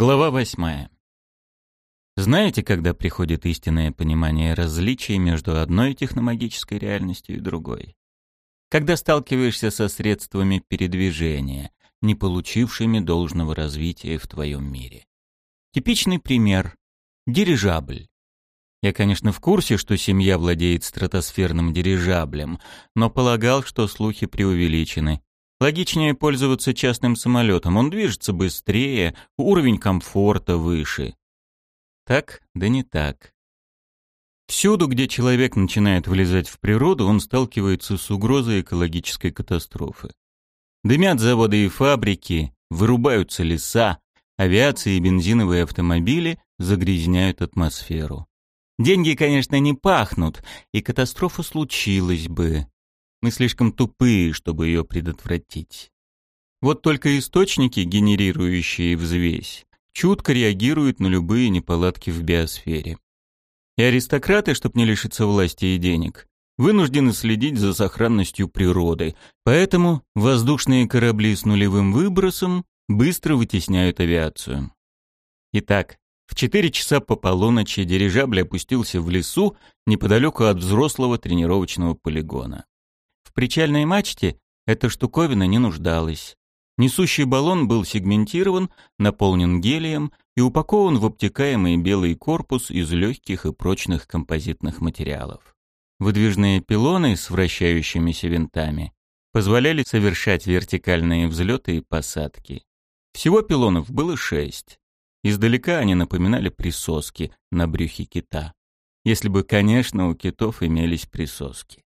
Глава восьмая. Знаете, когда приходит истинное понимание различий между одной техномагической реальностью и другой? Когда сталкиваешься со средствами передвижения, не получившими должного развития в твоем мире. Типичный пример – дирижабль. Я, конечно, в курсе, что семья владеет стратосферным дирижаблем, но полагал, что слухи преувеличены. Логичнее пользоваться частным самолетом, он движется быстрее, уровень комфорта выше. Так, да не так. Всюду, где человек начинает влезать в природу, он сталкивается с угрозой экологической катастрофы. Дымят заводы и фабрики, вырубаются леса, авиация и бензиновые автомобили загрязняют атмосферу. Деньги, конечно, не пахнут, и катастрофа случилась бы. Мы слишком тупые, чтобы ее предотвратить. Вот только источники, генерирующие взвесь, чутко реагируют на любые неполадки в биосфере. И аристократы, чтобы не лишиться власти и денег, вынуждены следить за сохранностью природы, поэтому воздушные корабли с нулевым выбросом быстро вытесняют авиацию. Итак, в 4 часа по полуночи дирижабль опустился в лесу неподалеку от взрослого тренировочного полигона. В причальной мачте эта штуковина не нуждалась. Несущий баллон был сегментирован, наполнен гелием и упакован в обтекаемый белый корпус из легких и прочных композитных материалов. Выдвижные пилоны с вращающимися винтами позволяли совершать вертикальные взлеты и посадки. Всего пилонов было шесть. Издалека они напоминали присоски на брюхе кита. Если бы, конечно, у китов имелись присоски.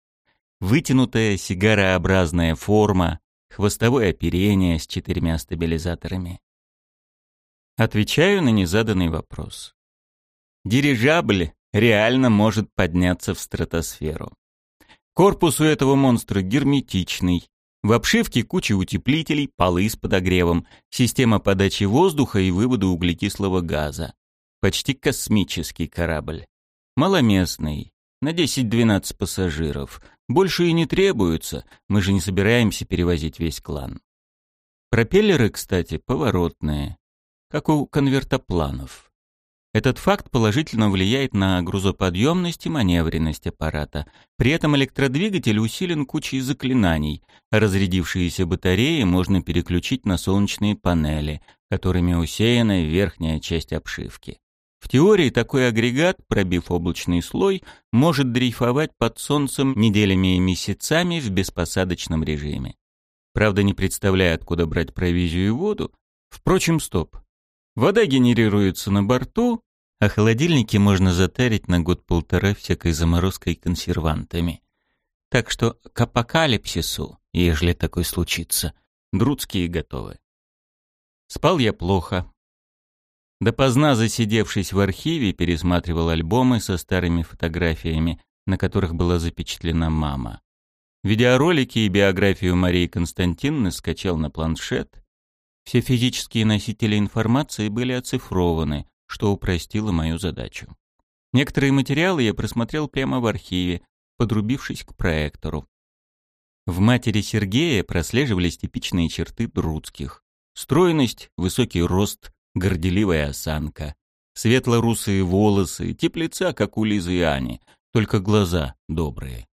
Вытянутая сигарообразная форма, хвостовое оперение с четырьмя стабилизаторами. Отвечаю на незаданный вопрос. Дирижабль реально может подняться в стратосферу. Корпус у этого монстра герметичный. В обшивке куча утеплителей, полы с подогревом, система подачи воздуха и вывода углекислого газа. Почти космический корабль. Маломестный, на 10-12 пассажиров. Больше и не требуется, мы же не собираемся перевозить весь клан. Пропеллеры, кстати, поворотные, как у конвертопланов. Этот факт положительно влияет на грузоподъемность и маневренность аппарата. При этом электродвигатель усилен кучей заклинаний. Разрядившиеся батареи можно переключить на солнечные панели, которыми усеяна верхняя часть обшивки. В теории такой агрегат, пробив облачный слой, может дрейфовать под солнцем неделями и месяцами в беспосадочном режиме. Правда, не представляя, откуда брать провизию и воду. Впрочем, стоп. Вода генерируется на борту, а холодильники можно затарить на год-полтора всякой заморозкой и консервантами. Так что к апокалипсису, ежели такой случится, друдские готовы. Спал я плохо. Допоздна засидевшись в архиве, пересматривал альбомы со старыми фотографиями, на которых была запечатлена мама. Видеоролики и биографию Марии Константиновны скачал на планшет, все физические носители информации были оцифрованы, что упростило мою задачу. Некоторые материалы я просмотрел прямо в архиве, подрубившись к проектору. В матери Сергея прослеживались типичные черты друдских. Стройность, высокий рост, горделивая осанка. Светло-русые волосы, тип лица, как у Лизы и Ани, только глаза добрые.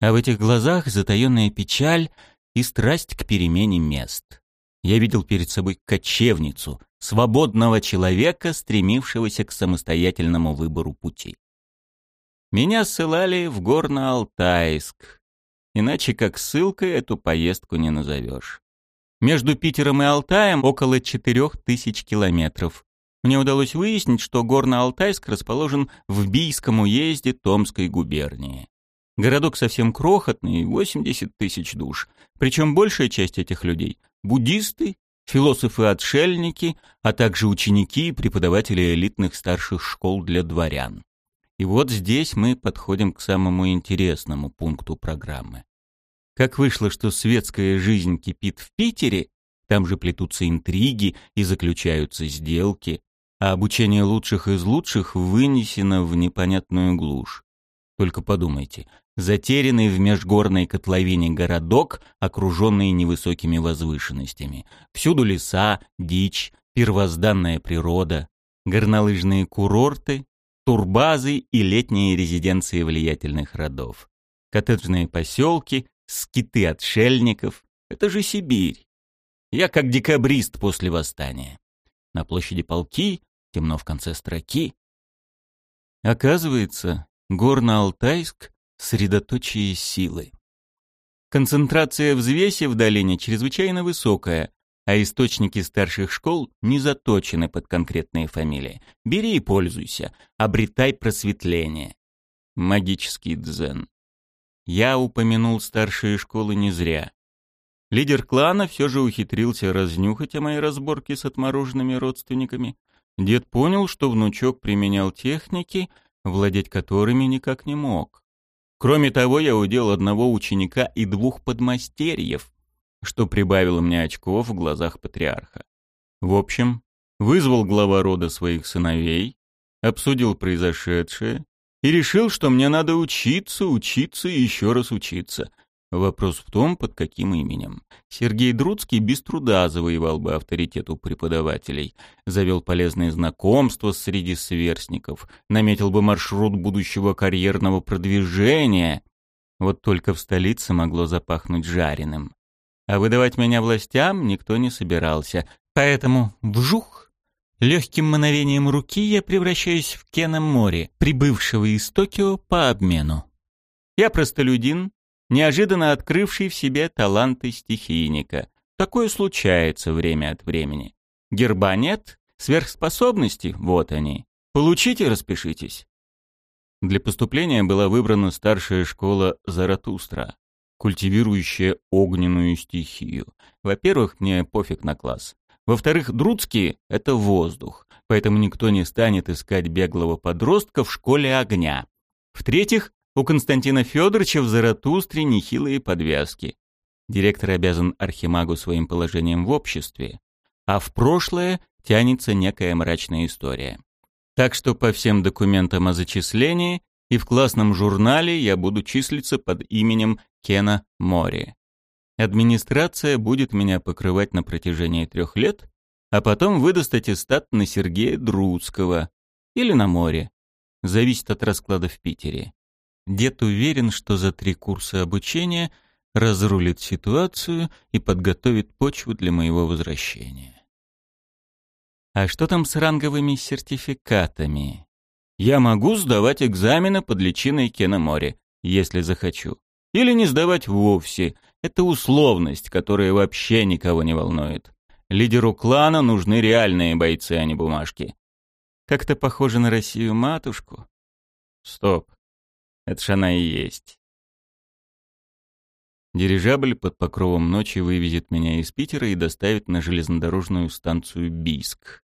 А в этих глазах затаенная печаль и страсть к перемене мест. Я видел перед собой кочевницу, свободного человека, стремившегося к самостоятельному выбору пути. Меня ссылали в Горно-Алтайск, иначе как ссылкой эту поездку не назовешь. Между Питером и Алтаем около четырех тысяч километров. Мне удалось выяснить, что Горно-Алтайск расположен в Бийском уезде Томской губернии. Городок совсем крохотный, 80 тысяч душ. Причем большая часть этих людей буддисты, философы-отшельники, а также ученики и преподаватели элитных старших школ для дворян. И вот здесь мы подходим к самому интересному пункту программы. Как вышло, что светская жизнь кипит в Питере, там же плетутся интриги и заключаются сделки, а обучение лучших из лучших вынесено в непонятную глушь. Только подумайте, затерянный в межгорной котловине городок, окруженный невысокими возвышенностями. Всюду леса, дичь, первозданная природа, горнолыжные курорты, турбазы и летние резиденции влиятельных родов, коттеджные поселки, скиты отшельников. Это же Сибирь. Я как декабрист после восстания. На площади полки, темно в конце строки. Оказывается, Горно-Алтайск — средоточие силы. Концентрация взвеси в долине чрезвычайно высокая, а источники старших школ не заточены под конкретные фамилии. Бери и пользуйся, обретай просветление. Магический дзен. Я упомянул старшие школы не зря. Лидер клана все же ухитрился разнюхать о моей разборке с отмороженными родственниками. Дед понял, что внучок применял техники, владеть которыми никак не мог. Кроме того, я удел одного ученика и двух подмастерьев, что прибавило мне очков в глазах патриарха. В общем, вызвал глава рода своих сыновей, обсудил произошедшее и решил, что мне надо учиться, учиться и еще раз учиться — Вопрос в том, под каким именем. Сергей Друцкий без труда завоевал бы авторитет у преподавателей, завел полезные знакомства среди сверстников, наметил бы маршрут будущего карьерного продвижения. Вот только в столице могло запахнуть жареным. А выдавать меня властям никто не собирался, поэтому вжух! Легким мановением руки я превращаюсь в Кена Мори, прибывшего из Токио по обмену. Я простолюдин, неожиданно открывший в себе таланты стихийника. Такое случается время от времени. Герба нет, сверхспособности — вот они. Получите, распишитесь. Для поступления была выбрана старшая школа Заратустра, культивирующая огненную стихию. Во-первых, мне пофиг на класс. Во-вторых, Друцкие — это воздух, поэтому никто не станет искать беглого подростка в школе огня. В-третьих, у Константина Федоровича в Заратустре нехилые подвязки. Директор обязан Архимагу своим положением в обществе, а в прошлое тянется некая мрачная история. Так что по всем документам о зачислении и в классном журнале я буду числиться под именем Кена Мори. Администрация будет меня покрывать на протяжении трех лет, а потом выдаст аттестат на Сергея Друцкого или на море. Зависит от расклада в Питере. Дед уверен, что за три курса обучения разрулит ситуацию и подготовит почву для моего возвращения. А что там с ранговыми сертификатами? Я могу сдавать экзамены под личиной Кеномори, если захочу. Или не сдавать вовсе. Это условность, которая вообще никого не волнует. Лидеру клана нужны реальные бойцы, а не бумажки. Как-то похоже на Россию-матушку. Стоп. Это ж она и есть. Дирижабль под покровом ночи вывезет меня из Питера и доставит на железнодорожную станцию Бийск.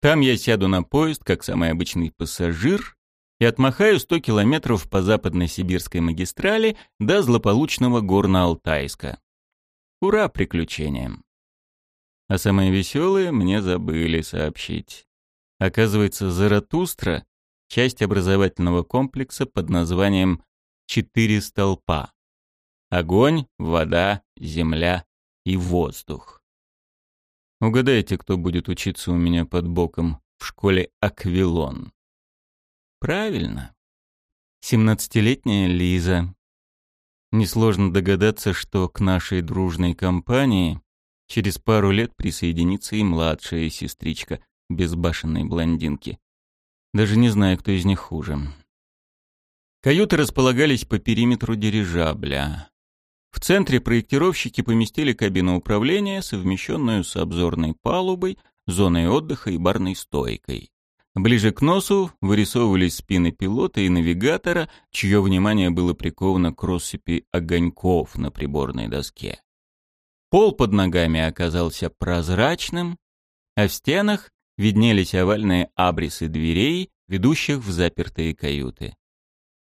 Там я сяду на поезд, как самый обычный пассажир, и отмахаю 100 километров по западной сибирской магистрали до злополучного Горно-Алтайска. Ура приключениям! А самое веселое мне забыли сообщить. Оказывается, Заратустра часть образовательного комплекса под названием «Четыре столпа». Огонь, вода, земля и воздух. Угадайте, кто будет учиться у меня под боком в школе Аквилон. Правильно. Семнадцатилетняя Лиза. Несложно догадаться, что к нашей дружной компании через пару лет присоединится и младшая сестричка безбашенной блондинки. Даже не знаю, кто из них хуже. Каюты располагались по периметру дирижабля. В центре проектировщики поместили кабину управления, совмещенную с обзорной палубой, зоной отдыха и барной стойкой. Ближе к носу вырисовывались спины пилота и навигатора, чье внимание было приковано к россыпи огоньков на приборной доске. Пол под ногами оказался прозрачным, а в стенах виднелись овальные абрисы дверей, ведущих в запертые каюты.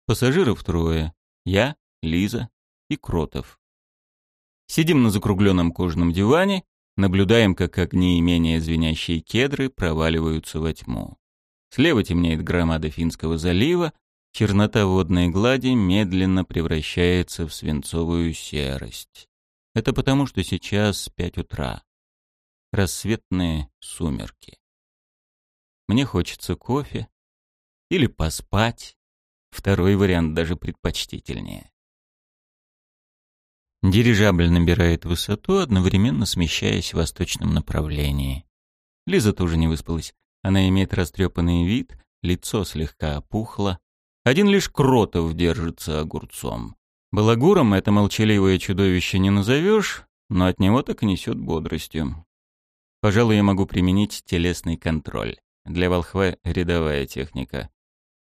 Пассажиров трое. Я, Лиза и Кротов. Сидим на закругленном кожаном диване, наблюдаем, как огни и менее звенящие кедры проваливаются во тьму. Слева темнеет громада Финского залива, чернота водной глади медленно превращается в свинцовую серость. Это потому, что сейчас пять утра. рассветные сумерки. Мне хочется кофе или поспать. Второй вариант даже предпочтительнее. Дирижабль набирает высоту, одновременно смещаясь в восточном направлении. Лиза тоже не выспалась. Она имеет растрепанный вид, лицо слегка опухло. Один лишь Кротов держится огурцом. Балагуром это молчаливое чудовище не назовешь, но от него так несет бодростью. Пожалуй, я могу применить телесный контроль. Для волхва рядовая техника.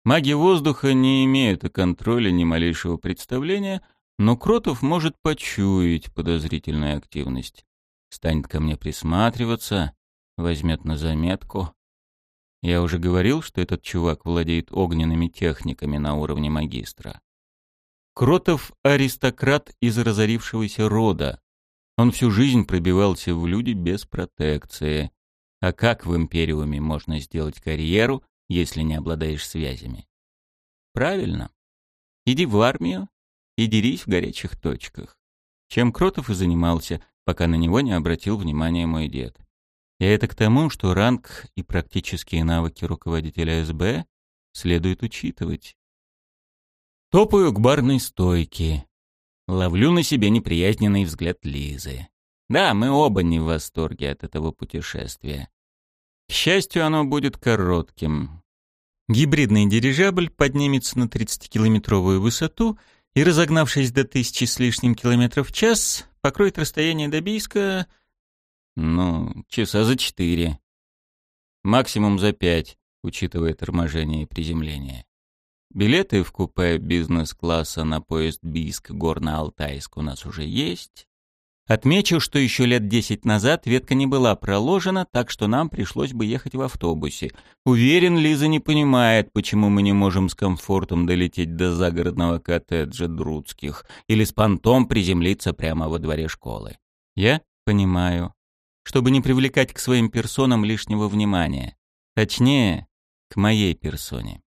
Маги воздуха не имеют о контроле ни малейшего представления, но Кротов может почуять подозрительную активность. Станет ко мне присматриваться, возьмет на заметку. Я уже говорил, что этот чувак владеет огненными техниками на уровне магистра. Кротов — аристократ из разорившегося рода. Он всю жизнь пробивался в люди без протекции. А как в Империуме можно сделать карьеру, если не обладаешь связями? Правильно. Иди в армию и дерись в горячих точках. Чем Кротов и занимался, пока на него не обратил внимания мой дед. И это к тому, что ранг и практические навыки руководителя СБ следует учитывать. Топаю к барной стойке. Ловлю на себе неприязненный взгляд Лизы. Да, мы оба не в восторге от этого путешествия. К счастью, оно будет коротким. Гибридный дирижабль поднимется на 30-километровую высоту и, разогнавшись до тысячи с лишним километров в час, покроет расстояние до Бийска ну, часа за четыре. Максимум за пять, учитывая торможение и приземление. Билеты в купе бизнес-класса на поезд Бийск-Горно-Алтайск у нас уже есть. Отмечу, что еще лет десять назад ветка не была проложена, так что нам пришлось бы ехать в автобусе. Уверен, Лиза не понимает, почему мы не можем с комфортом долететь до загородного коттеджа Друдских или с понтом приземлиться прямо во дворе школы. Я понимаю чтобы не привлекать к своим персонам лишнего внимания. Точнее, к моей персоне.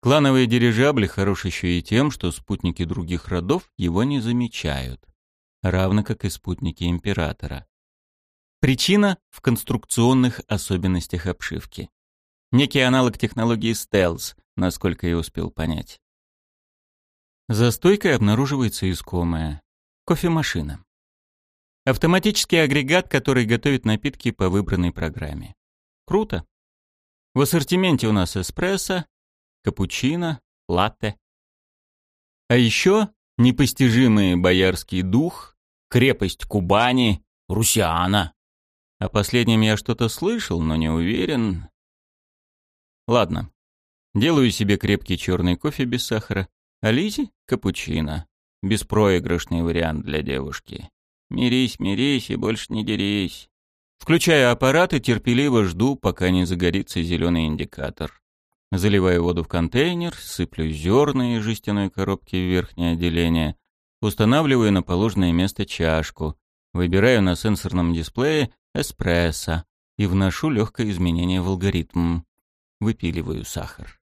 Клановые дирижабли хорош еще и тем, что спутники других родов его не замечают, равно как и спутники императора. Причина в конструкционных особенностях обшивки. Некий аналог технологии стелс, насколько я успел понять. За стойкой обнаруживается искомая кофемашина. Автоматический агрегат, который готовит напитки по выбранной программе. Круто. В ассортименте у нас эспрессо, капучино, латте. А еще непостижимый боярский дух, крепость Кубани, Русиана. О последнем я что-то слышал, но не уверен. Ладно. Делаю себе крепкий черный кофе без сахара, а Лизе — капучино. Беспроигрышный вариант для девушки. Мирись, мирись и больше не дерись. Включаю аппарат и терпеливо жду, пока не загорится зеленый индикатор. Заливаю воду в контейнер, сыплю зерна из жестяной коробки в верхнее отделение, устанавливаю на положенное место чашку, выбираю на сенсорном дисплее эспрессо и вношу легкое изменение в алгоритм. Выпиливаю сахар.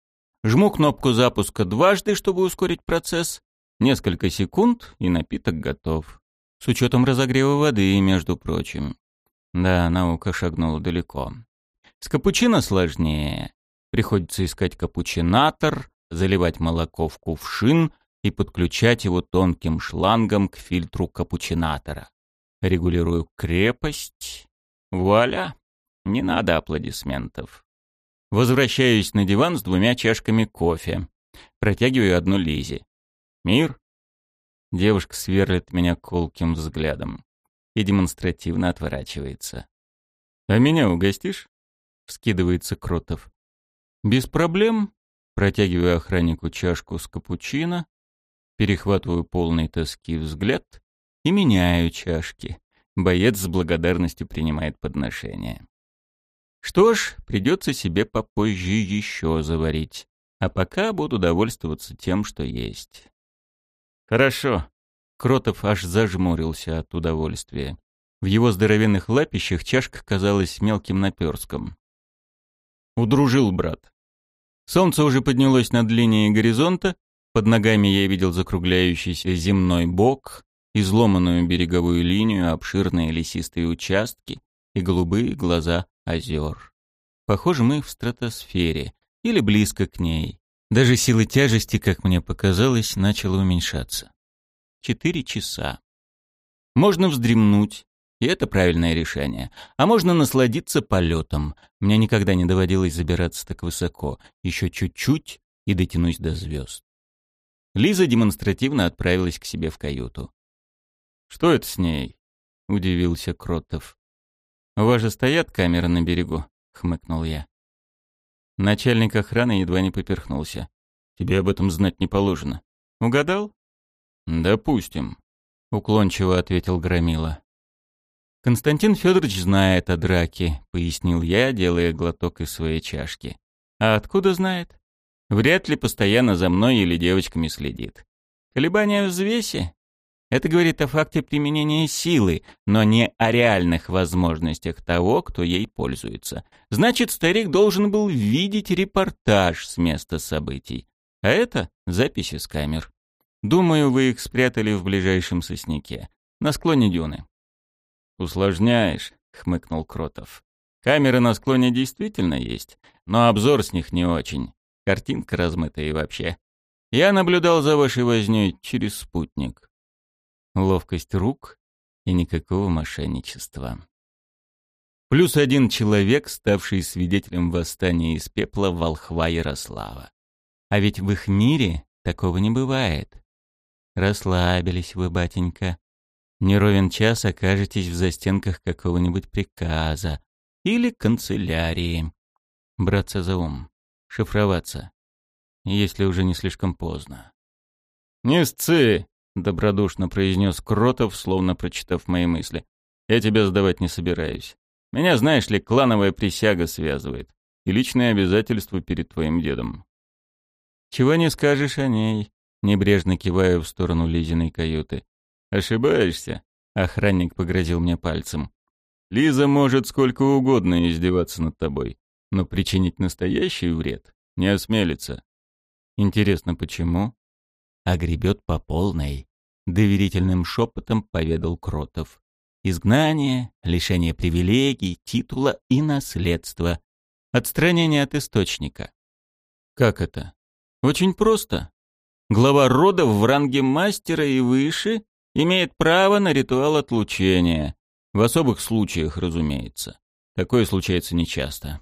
Жму кнопку запуска дважды, чтобы ускорить процесс. Несколько секунд, и напиток готов. С учетом разогрева воды, между прочим. Да, наука шагнула далеко. С капучино сложнее. Приходится искать капучинатор, заливать молоко в кувшин и подключать его тонким шлангом к фильтру капучинатора. Регулирую крепость. Вуаля! Не надо аплодисментов. Возвращаюсь на диван с двумя чашками кофе. Протягиваю одну Лизе. «Мир?» Девушка сверлит меня колким взглядом и демонстративно отворачивается. «А меня угостишь?» — вскидывается Кротов. «Без проблем». Протягиваю охраннику чашку с капучино, перехватываю полный тоски взгляд и меняю чашки. Боец с благодарностью принимает подношение. Что ж, придется себе попозже еще заварить. А пока буду довольствоваться тем, что есть. «Хорошо». Кротов аж зажмурился от удовольствия. В его здоровенных лапищах чашка казалась мелким наперском. Удружил брат. Солнце уже поднялось над линией горизонта, под ногами я видел закругляющийся земной бок, изломанную береговую линию, обширные лесистые участки, и голубые глаза озер. Похоже, мы в стратосфере или близко к ней. Даже сила тяжести, как мне показалось, начала уменьшаться. Четыре часа. Можно вздремнуть, и это правильное решение. А можно насладиться полетом. Мне никогда не доводилось забираться так высоко. Еще чуть-чуть и дотянусь до звезд. Лиза демонстративно отправилась к себе в каюту. «Что это с ней?» — удивился Кротов. «У вас же стоят камеры на берегу?» — хмыкнул я. Начальник охраны едва не поперхнулся. «Тебе об этом знать не положено». «Угадал?» «Допустим», — уклончиво ответил Громила. «Константин Федорович знает о драке», — пояснил я, делая глоток из своей чашки. «А откуда знает? Вряд ли постоянно за мной или девочками следит. Колебания в взвесе? Это говорит о факте применения силы, но не о реальных возможностях того, кто ей пользуется. Значит, старик должен был видеть репортаж с места событий. А это записи с камер. Думаю, вы их спрятали в ближайшем сосняке, на склоне дюны. «Усложняешь», — хмыкнул Кротов. «Камеры на склоне действительно есть, но обзор с них не очень. Картинка размытая и вообще. Я наблюдал за вашей вознёй через спутник. Ловкость рук и никакого мошенничества. Плюс один человек, ставший свидетелем восстания из пепла волхва Ярослава. А ведь в их мире такого не бывает. Расслабились вы, батенька. Не ровен час окажетесь в застенках какого-нибудь приказа или канцелярии. Браться за ум, шифроваться, если уже не слишком поздно. «Не сцы!» — добродушно произнес Кротов, словно прочитав мои мысли. «Я тебя сдавать не собираюсь. Меня, знаешь ли, клановая присяга связывает и личные обязательства перед твоим дедом». «Чего не скажешь о ней?» — небрежно киваю в сторону Лизиной каюты. «Ошибаешься», — охранник погрозил мне пальцем. «Лиза может сколько угодно издеваться над тобой, но причинить настоящий вред не осмелится». «Интересно, почему?» «А гребет по полной», — доверительным шепотом поведал Кротов. «Изгнание, лишение привилегий, титула и наследства, отстранение от источника». «Как это?» «Очень просто. Глава рода в ранге мастера и выше имеет право на ритуал отлучения. В особых случаях, разумеется. Такое случается нечасто.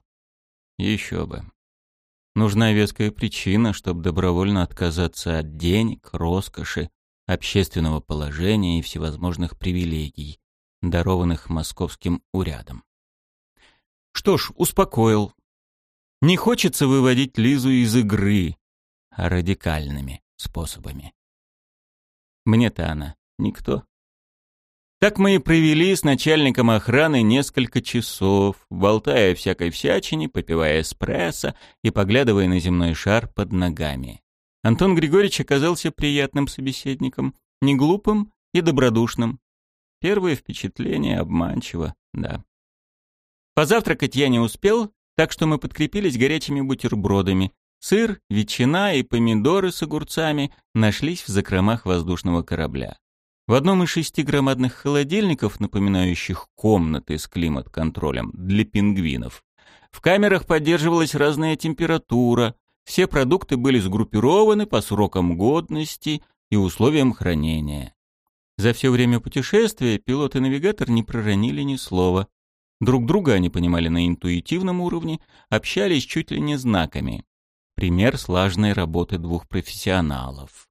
Еще бы. Нужна веская причина, чтобы добровольно отказаться от денег, роскоши, общественного положения и всевозможных привилегий, дарованных московским урядом. Что ж, успокоил. Не хочется выводить Лизу из игры радикальными способами. Мне-то она Никто. Так мы и провели с начальником охраны несколько часов, болтая всякой всячине, попивая эспрессо и поглядывая на земной шар под ногами. Антон Григорьевич оказался приятным собеседником, не глупым и добродушным. Первое впечатление обманчиво, да. Позавтракать я не успел, так что мы подкрепились горячими бутербродами. Сыр, ветчина и помидоры с огурцами нашлись в закромах воздушного корабля. В одном из шести громадных холодильников, напоминающих комнаты с климат-контролем для пингвинов, в камерах поддерживалась разная температура, все продукты были сгруппированы по срокам годности и условиям хранения. За все время путешествия пилот и навигатор не проронили ни слова. Друг друга они понимали на интуитивном уровне, общались чуть ли не знаками. Пример слаженной работы двух профессионалов.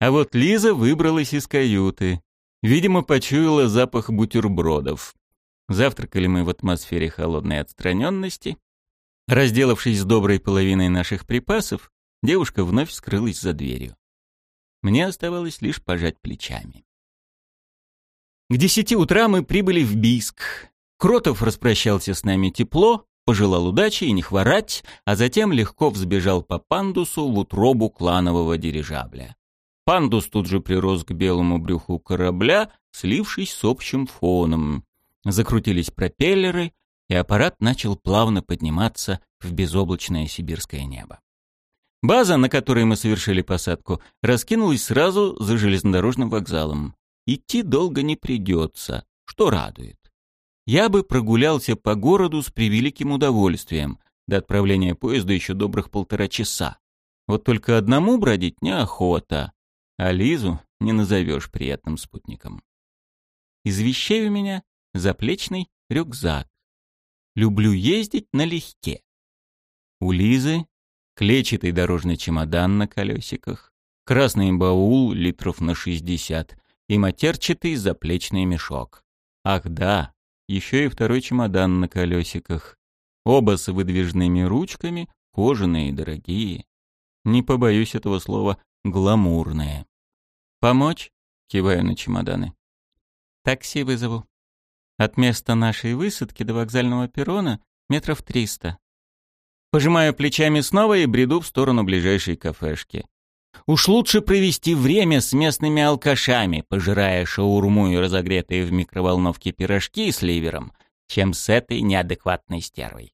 А вот Лиза выбралась из каюты. Видимо, почуяла запах бутербродов. Завтракали мы в атмосфере холодной отстраненности. Разделавшись с доброй половиной наших припасов, девушка вновь скрылась за дверью. Мне оставалось лишь пожать плечами. К десяти утра мы прибыли в Бийск. Кротов распрощался с нами тепло, пожелал удачи и не хворать, а затем легко взбежал по пандусу в утробу кланового дирижабля. Пандус тут же прирос к белому брюху корабля, слившись с общим фоном. Закрутились пропеллеры, и аппарат начал плавно подниматься в безоблачное сибирское небо. База, на которой мы совершили посадку, раскинулась сразу за железнодорожным вокзалом. Идти долго не придется, что радует. я бы прогулялся по городу с превеликим удовольствием. До отправления поезда еще добрых полтора часа. Вот только одному бродить неохота, а Лизу не назовешь приятным спутником. Из вещей у меня заплечный рюкзак. Люблю ездить налегке. У Лизы клетчатый дорожный чемодан на колесиках, красный баул литров на 60 и матерчатый заплечный мешок. Ах да, еще и второй чемодан на колесиках. Оба с выдвижными ручками, кожаные и дорогие не побоюсь этого слова, гламурные. «Помочь?» — киваю на чемоданы. «Такси вызову. От места нашей высадки до вокзального перрона метров триста». Пожимаю плечами снова и бреду в сторону ближайшей кафешки. Уж лучше провести время с местными алкашами, пожирая шаурму и разогретые в микроволновке пирожки с ливером, чем с этой неадекватной стервой.